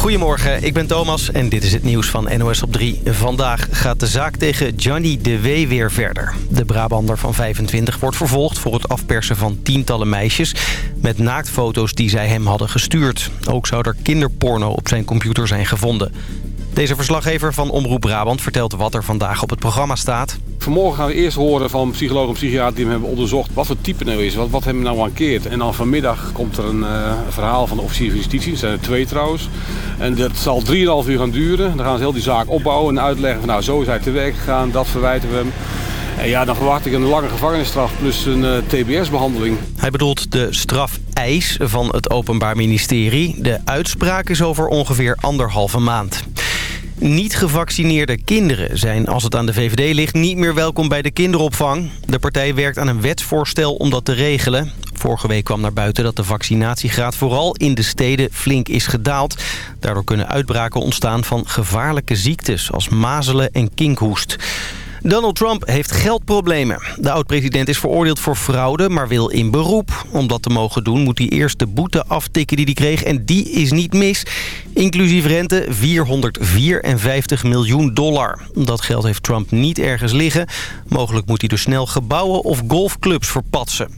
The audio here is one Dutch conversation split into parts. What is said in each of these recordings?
Goedemorgen, ik ben Thomas en dit is het nieuws van NOS op 3. Vandaag gaat de zaak tegen Johnny de W weer verder. De Brabander van 25 wordt vervolgd voor het afpersen van tientallen meisjes... met naaktfoto's die zij hem hadden gestuurd. Ook zou er kinderporno op zijn computer zijn gevonden. Deze verslaggever van Omroep Brabant vertelt wat er vandaag op het programma staat. Vanmorgen gaan we eerst horen van psychologen en psychiater die hem hebben onderzocht wat voor type nou is, wat, wat hem nou mankeert. En dan vanmiddag komt er een uh, verhaal van de officier van justitie, er zijn er twee trouwens. En dat zal 3,5 uur gaan duren. Dan gaan ze heel die zaak opbouwen en uitleggen van nou zo is hij te werk gegaan, dat verwijten we hem. En ja, dan verwacht ik een lange gevangenisstraf plus een uh, TBS-behandeling. Hij bedoelt de strafeis van het Openbaar Ministerie. De uitspraak is over ongeveer anderhalve maand. Niet gevaccineerde kinderen zijn, als het aan de VVD ligt, niet meer welkom bij de kinderopvang. De partij werkt aan een wetsvoorstel om dat te regelen. Vorige week kwam naar buiten dat de vaccinatiegraad vooral in de steden flink is gedaald. Daardoor kunnen uitbraken ontstaan van gevaarlijke ziektes als mazelen en kinkhoest. Donald Trump heeft geldproblemen. De oud-president is veroordeeld voor fraude, maar wil in beroep. Om dat te mogen doen moet hij eerst de boete aftikken die hij kreeg. En die is niet mis. Inclusief rente 454 miljoen dollar. Dat geld heeft Trump niet ergens liggen. Mogelijk moet hij dus snel gebouwen of golfclubs verpatsen.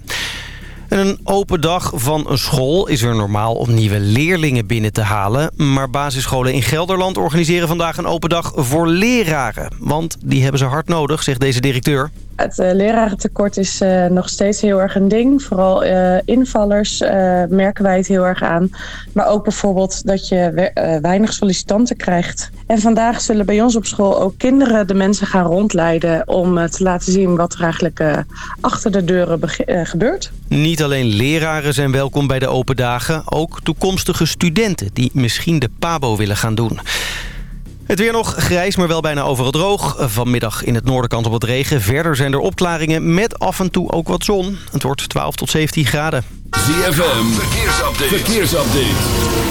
En een open dag van een school is er normaal om nieuwe leerlingen binnen te halen. Maar basisscholen in Gelderland organiseren vandaag een open dag voor leraren. Want die hebben ze hard nodig, zegt deze directeur. Het uh, lerarentekort is uh, nog steeds heel erg een ding. Vooral uh, invallers merken wij het heel erg aan. Maar ook bijvoorbeeld dat je weinig sollicitanten krijgt. En vandaag zullen bij ons op school ook kinderen de mensen gaan rondleiden... om te laten zien wat er eigenlijk achter de deuren gebeurt. Niet alleen leraren zijn welkom bij de open dagen. Ook toekomstige studenten die misschien de PABO willen gaan doen. Het weer nog grijs, maar wel bijna overal droog. Vanmiddag in het noorden kant op het regen. Verder zijn er opklaringen met af en toe ook wat zon. Het wordt 12 tot 17 graden. ZFM, verkeersupdate. verkeersupdate.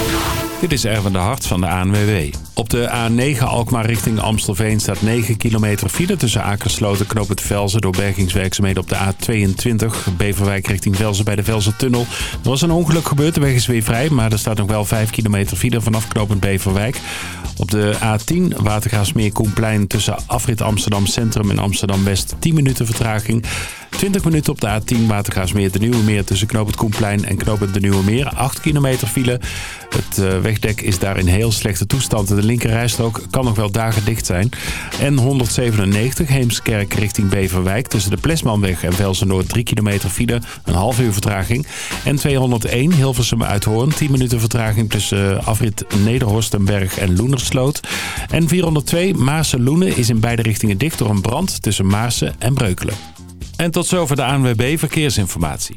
Dit is Erwin de Hart van de ANWB. Op de A9 Alkmaar richting Amstelveen staat 9 kilometer file... tussen Akersloten, Knoop het Velzen door bergingswerkzaamheden op de A22. Beverwijk richting Velzen bij de Velzen-tunnel. Er was een ongeluk gebeurd, de weg is weer vrij... maar er staat nog wel 5 kilometer file vanaf knooppunt Beverwijk. Op de A10 Watergraafsmeer Koenplein tussen afrit Amsterdam Centrum en Amsterdam West 10 minuten vertraging. 20 minuten op de A10 Watergraafsmeer de Nieuwe Meer tussen knooppunt Koenplein en knooppunt de Nieuwe Meer. 8 kilometer file. Het uh, wegdek is daar in heel slechte toestand. De linkerrijstrook kan nog wel dagen dicht zijn. En 197 Heemskerk richting Beverwijk tussen de Plesmanweg en Velsen-Noord 3 kilometer file. Een half uur vertraging. En 201 Hilversum Uithoorn 10 minuten vertraging tussen uh, afrit Nederhorstenberg en Loenersloot. En 402 Maarsen-Loenen is in beide richtingen dicht door een brand tussen Maarsen en Breukelen. En tot zover de ANWB Verkeersinformatie.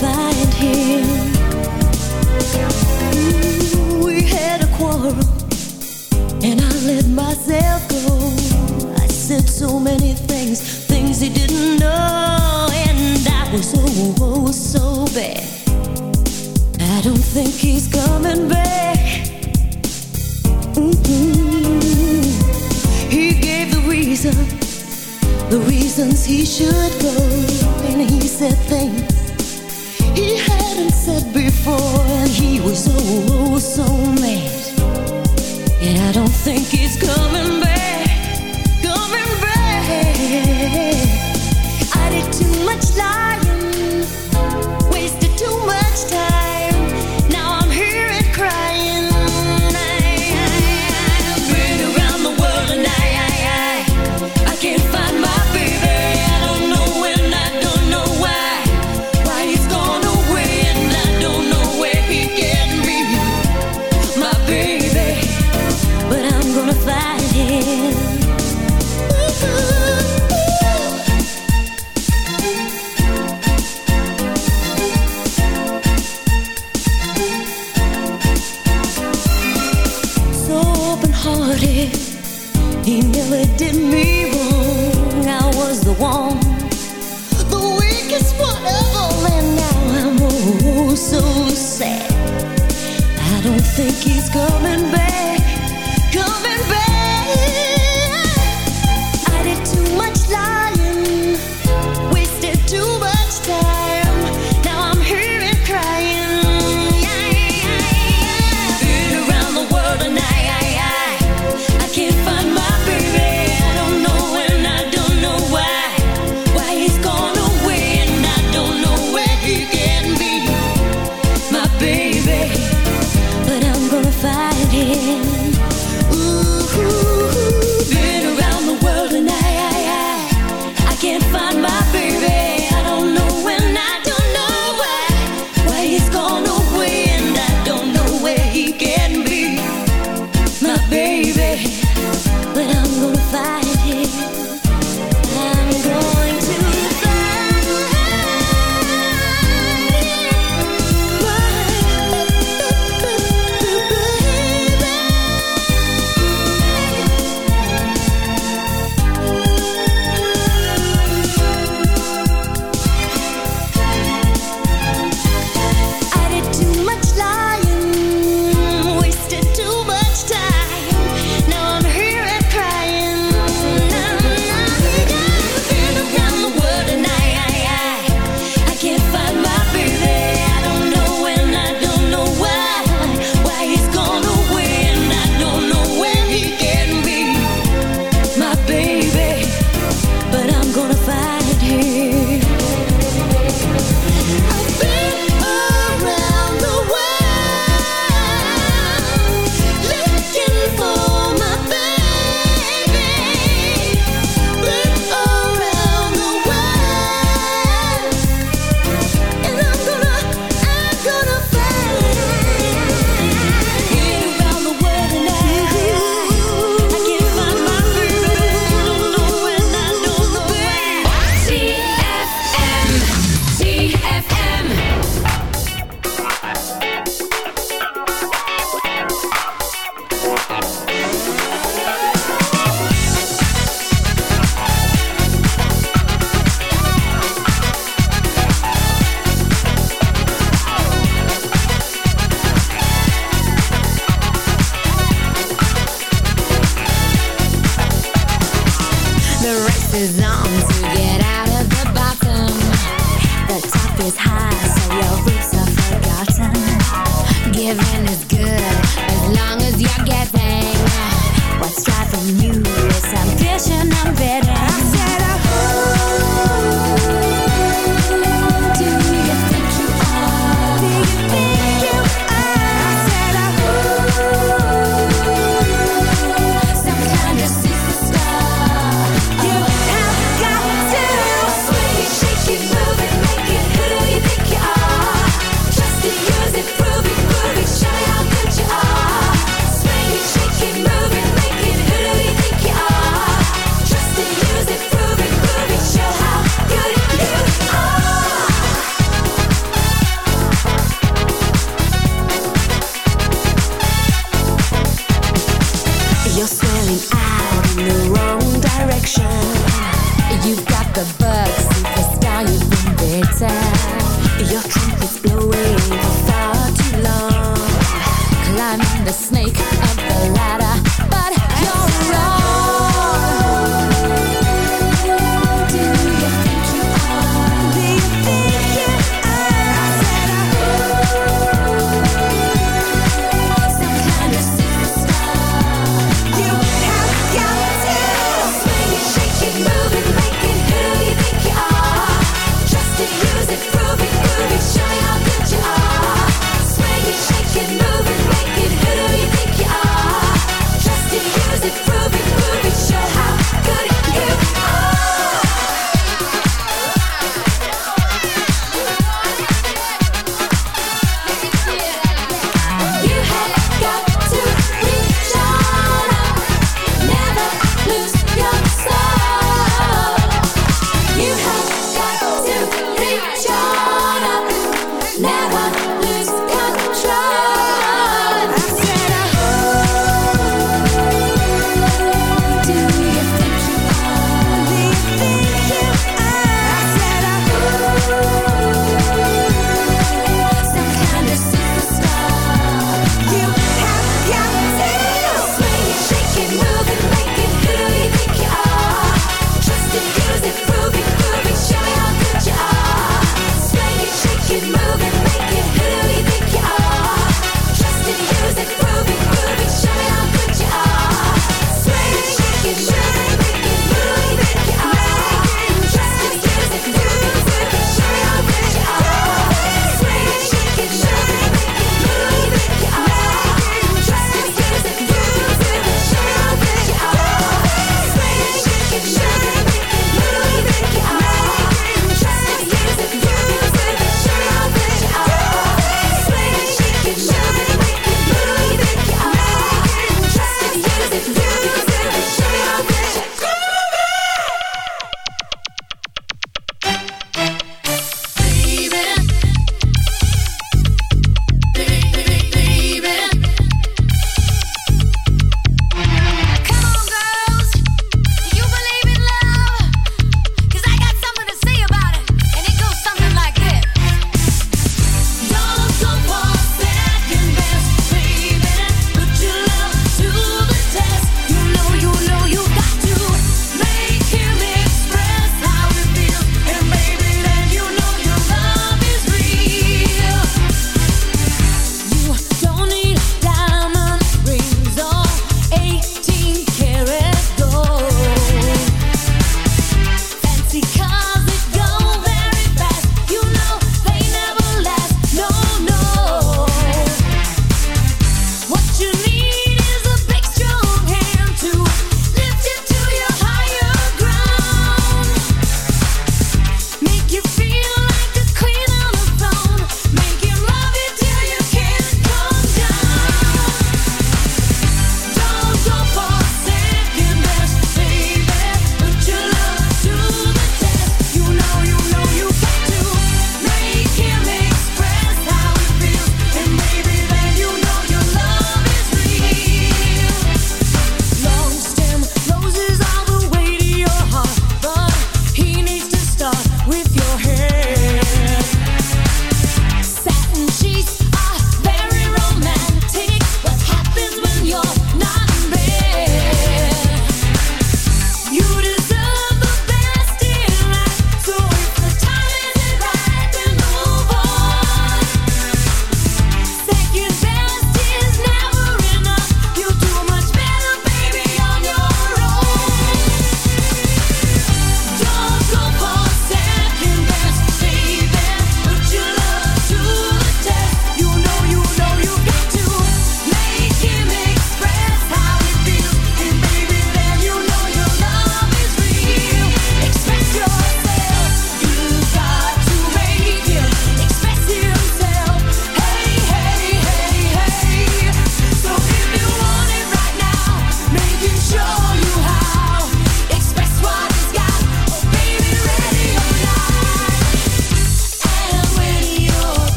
find him. Ooh, we had a quarrel, and I let myself go. I said so many things, things he didn't know, and I was so, oh, oh so bad. I don't think he's coming back. Mm -hmm. He gave the reason, the reasons he should go, and he said things before and he was so, so mad. And I don't think he's coming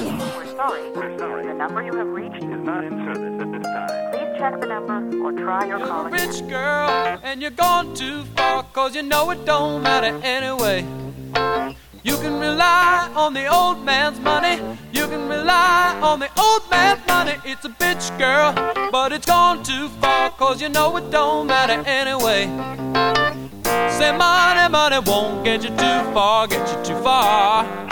We're sorry. We're sorry. The number you have reached is not in service at this time. Please check the number or try your call again. Rich girl, and you're gone too far, cause you know it don't matter anyway. You can rely on the old man's money. You can rely on the old man's money. It's a bitch, girl, but it's gone too far, cause you know it don't matter anyway. Say money, money won't get you too far, get you too far.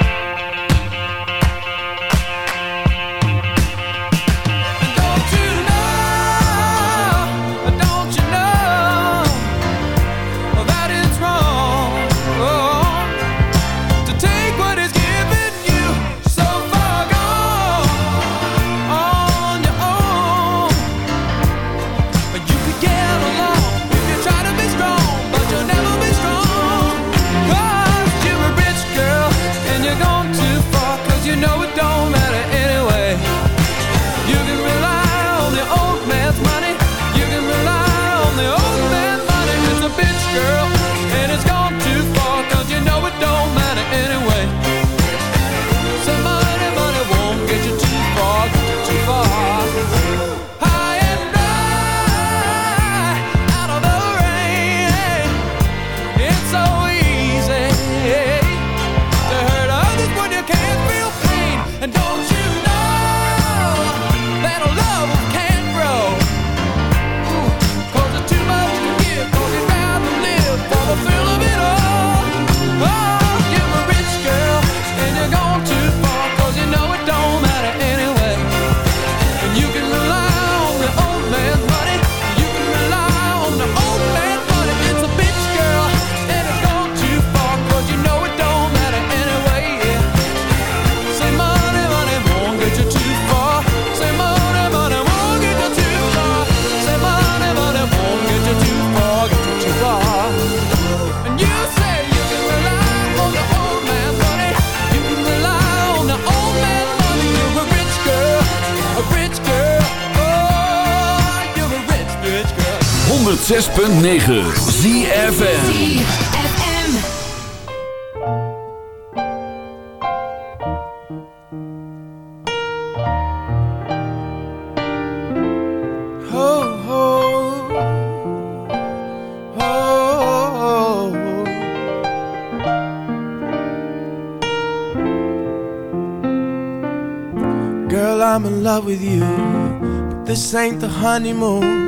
106.9 ZFN Ho, ho, ho. Girl, I'm in love with you, but this ain't the honeymoon.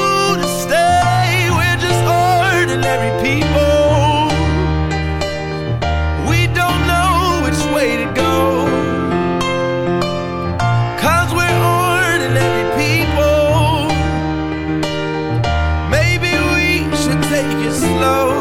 ordinary people. We don't know which way to go. Cause we're ordinary people. Maybe we should take it slow.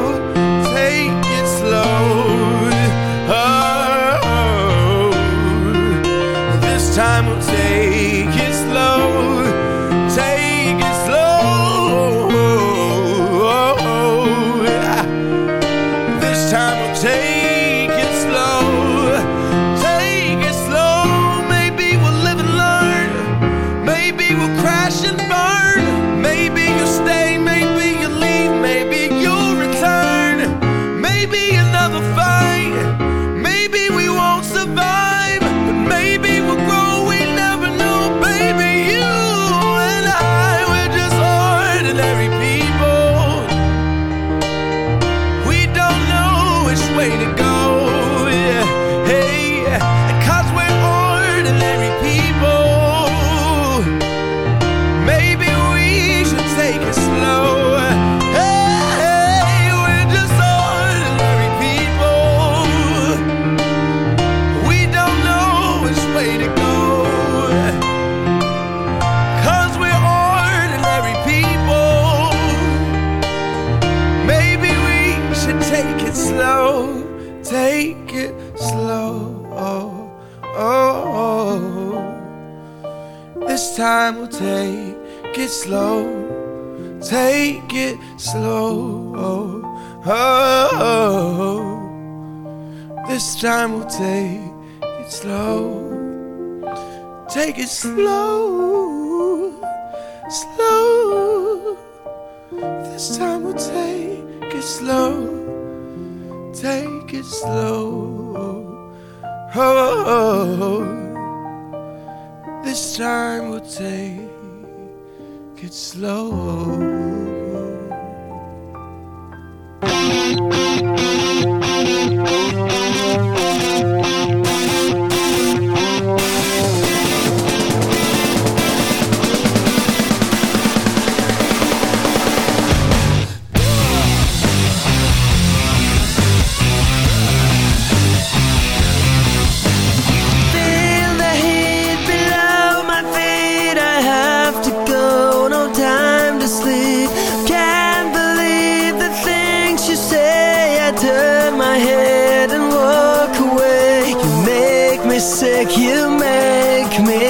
sick, you make me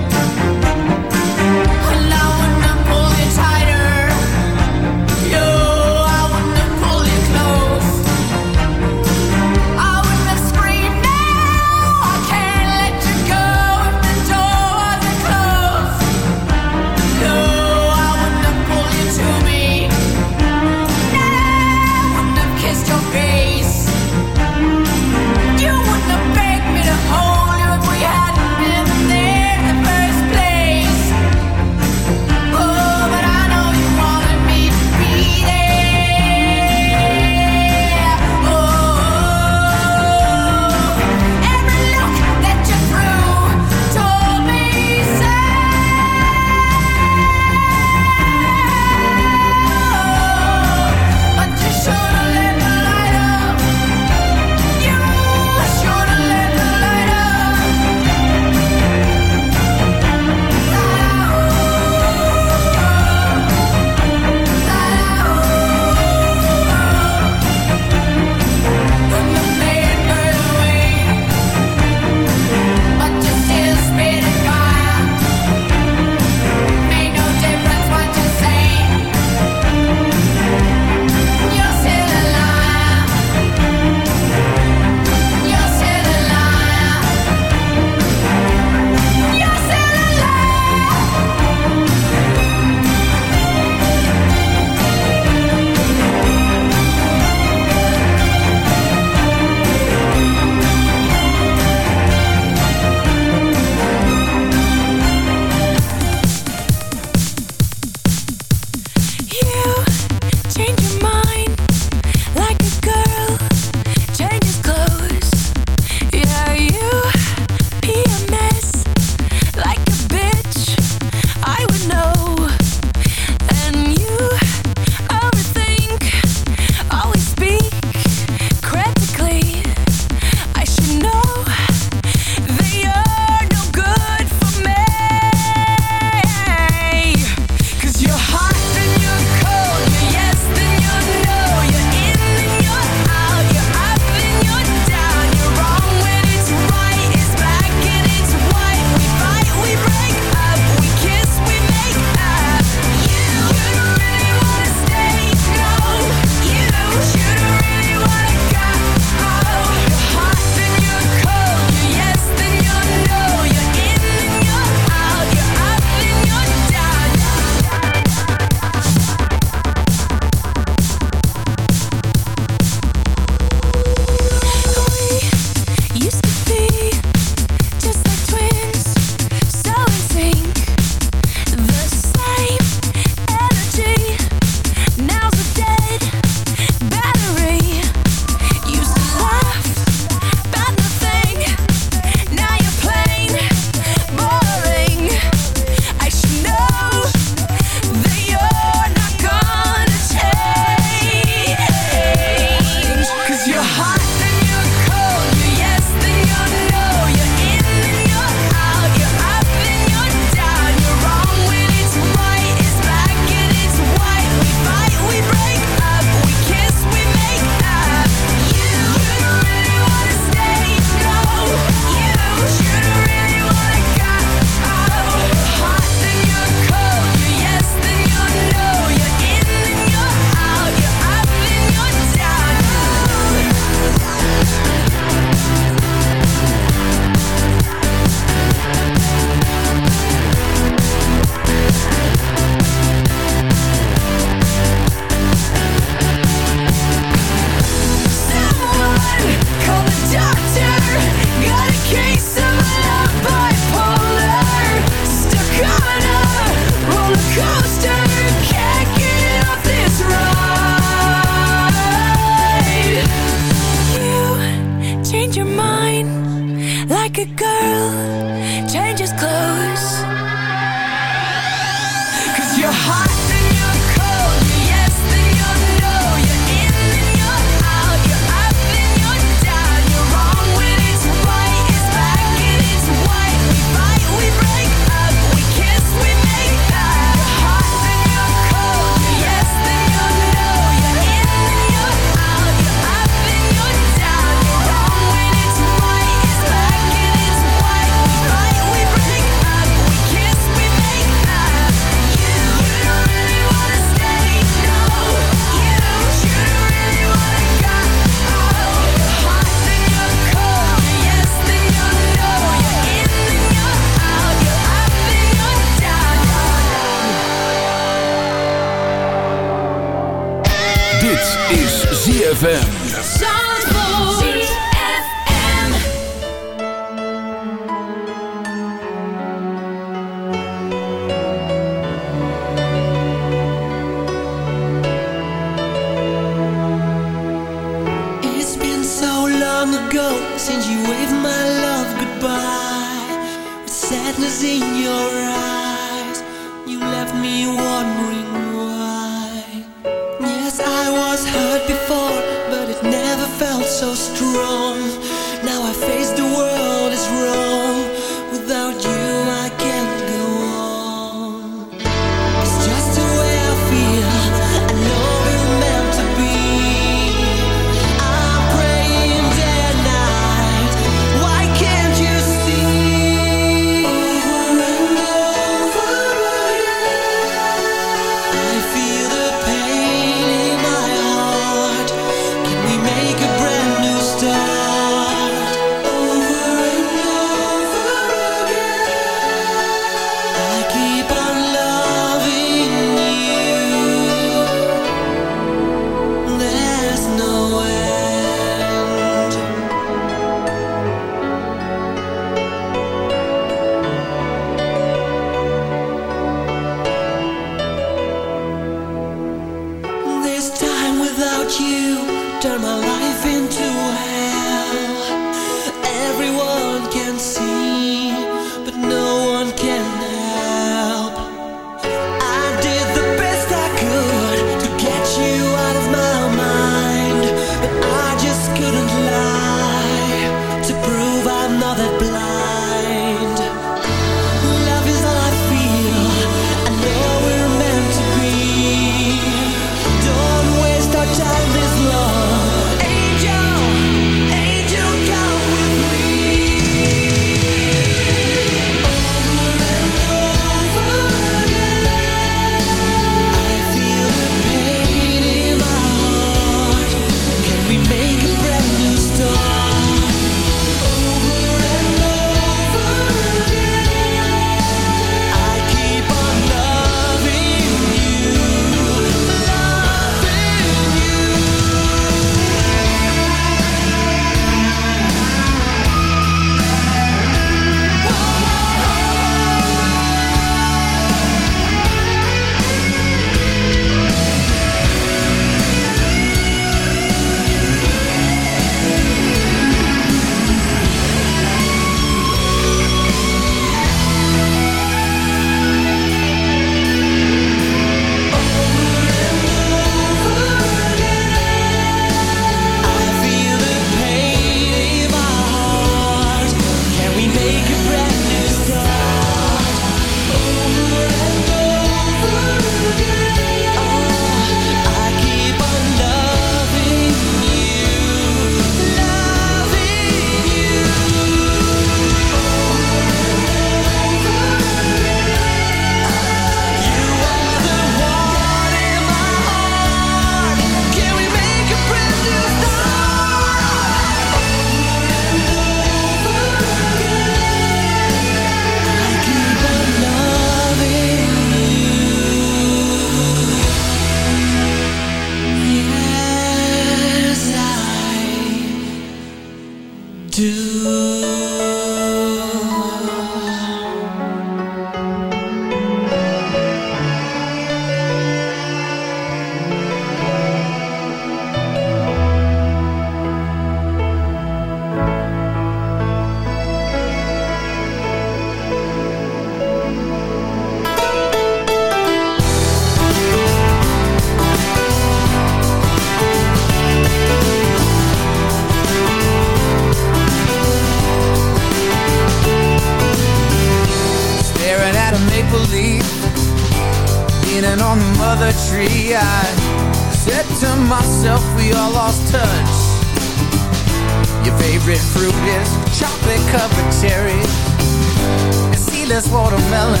melon.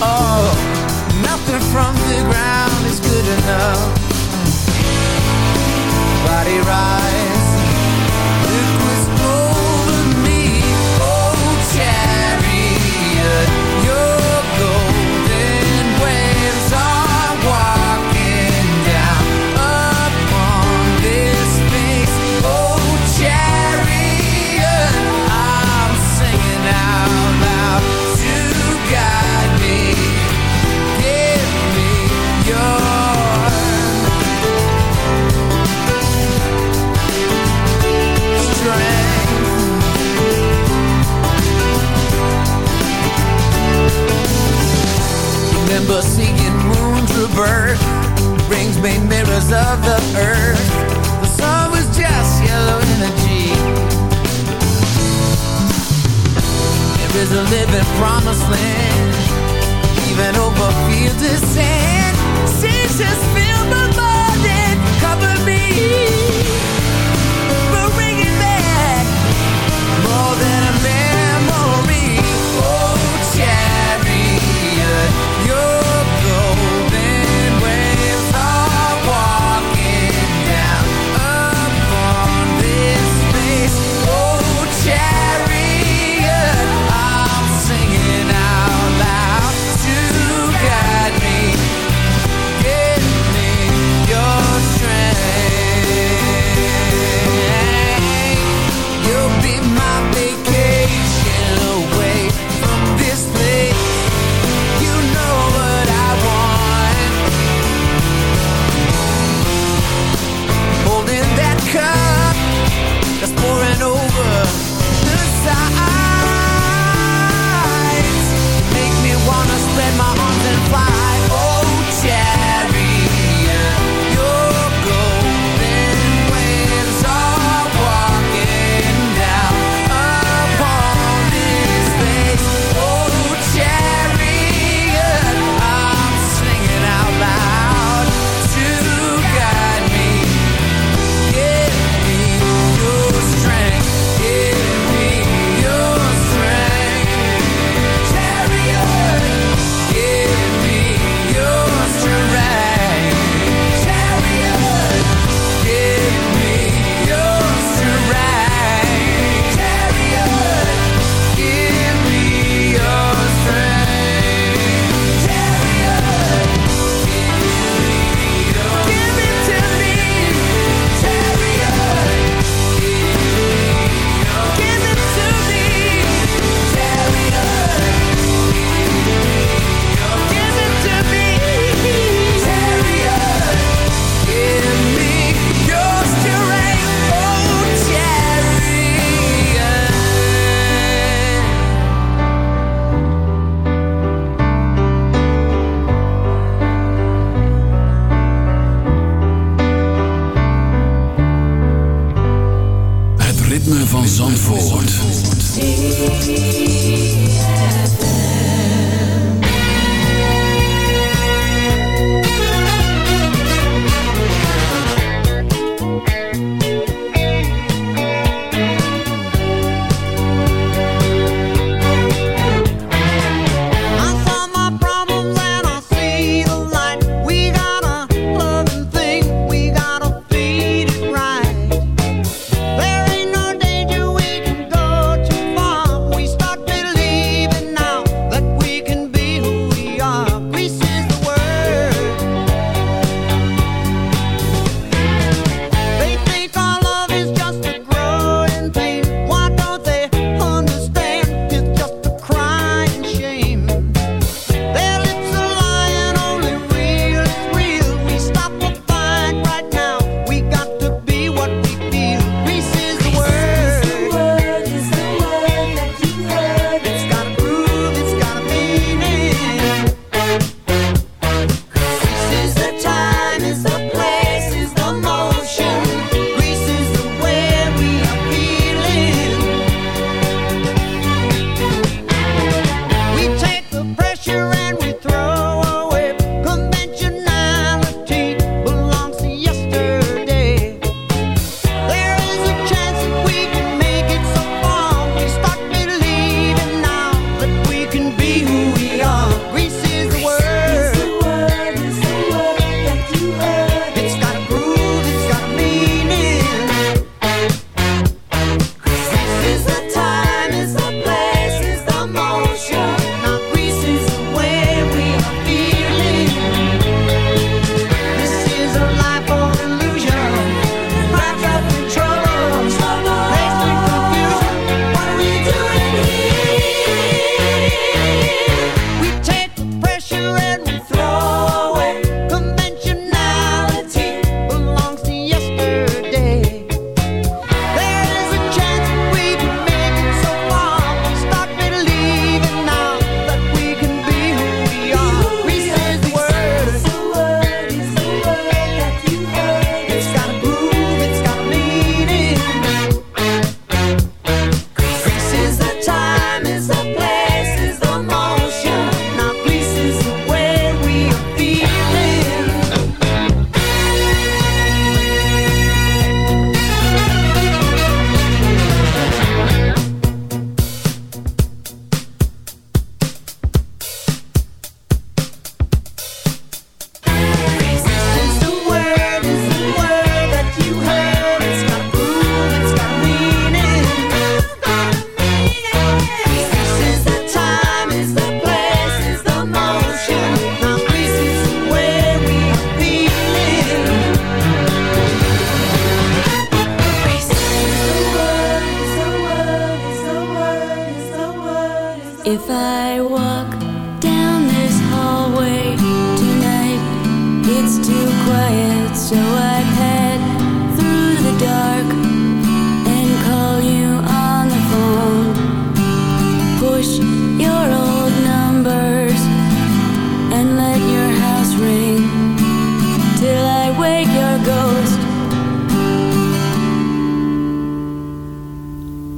Oh, nothing from the ground is good enough. Seeking seeing moon's rebirth Rings made mirrors of the earth. The sun was just yellow energy. There is a living promised land Even over fields of sand. Seas just filled with mud and cover me. van Zandvoort.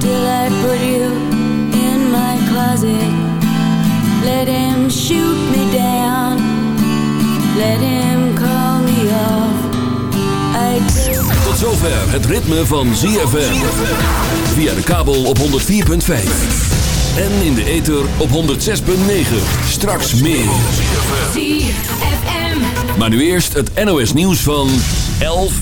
till I put you in my closet. Let him shoot me down. Let him call me off. I Tot zover het ritme van ZFM. Via de kabel op 104.5. En in de ether op 106.9. Straks meer. ZFM. Maar nu eerst het NOS nieuws van 11